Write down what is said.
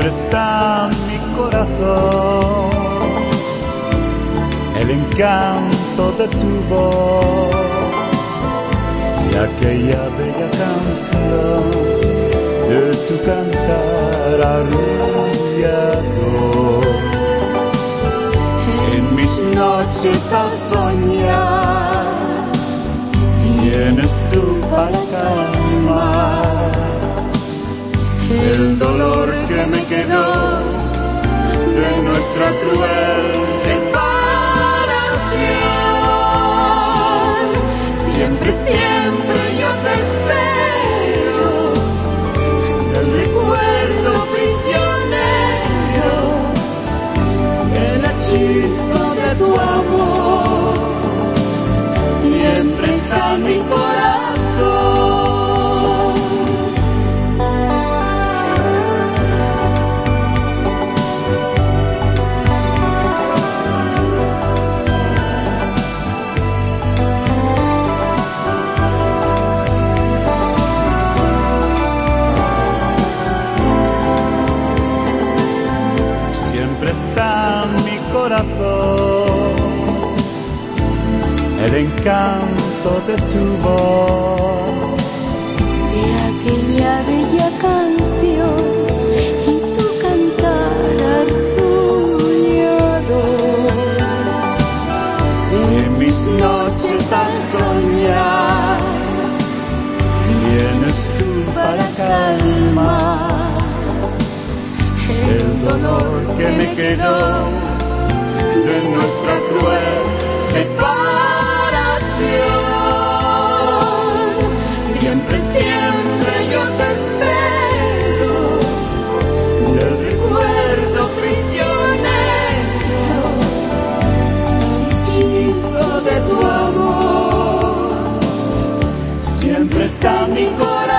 siempre está en mi corazón. El encanto de tu voz y aquella bella canción de tu cantar arrullador. En mis noches al soñar tienes tú para calmar el dolor Siempre, yo te espero, el recuerdo prisionero, el hechizo de tu amor, siempre está en mi corazón. Está mi corazón el encanto de tu voz. de aquella bella canción y tu cantar arrullado. En mis noches al soñar tienes tú para calmar dolor que me quedó de nuestra cruel separación. Siempre, siempre yo te espero del recuerdo prisionero, hechizo de tu amor. Siempre está mi corazón.